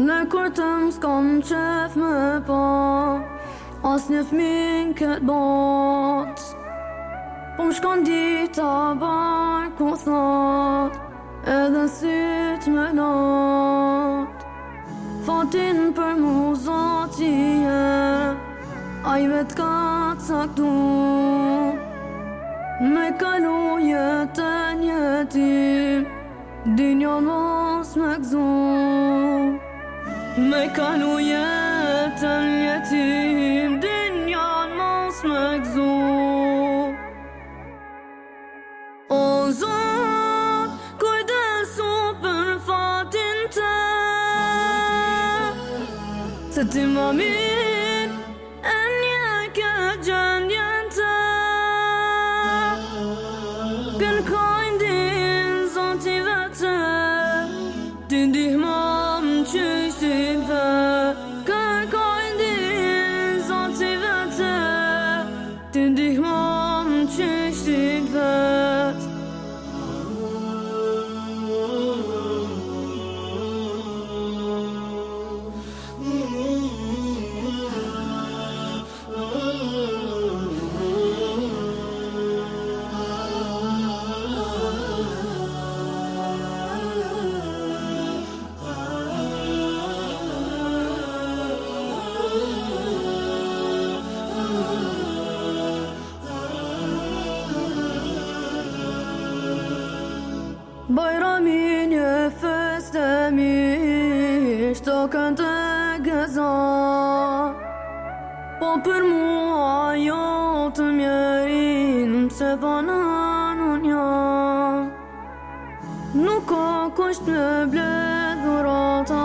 Në kur të më s'kom qëf më po As një fmin këtë bot Po më shkon di të barë ku thot Edhe si të më not Fatin për mu zotje A i vetë ka të Me kalu jetë njëtim Dinjo mos me gëzumë Me kalu jetën jetim Din janë mos me gzu O zonë Kujdesu për fatin të Se ti më mirë 去心本。Bajrami e feste mi Shto kënë të gëza Po për mua jo të mjerin Se banan po unë ja Nuk ka kësht me bledhur ata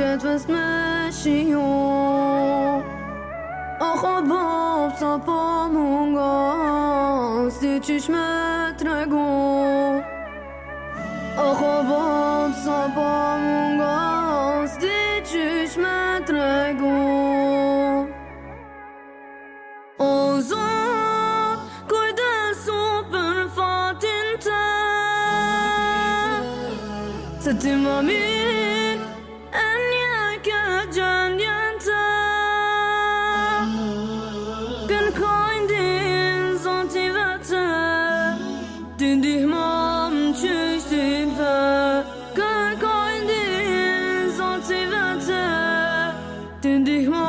Këtë vës me shio A ka bapë sa po munga Si qish me tregon Oh bon sans bon monge dit je suis très bon Oh on goûte son peu te m'aimes et rien que j'ai rien tant Quand quand ils ont tissé d'un du Denn dich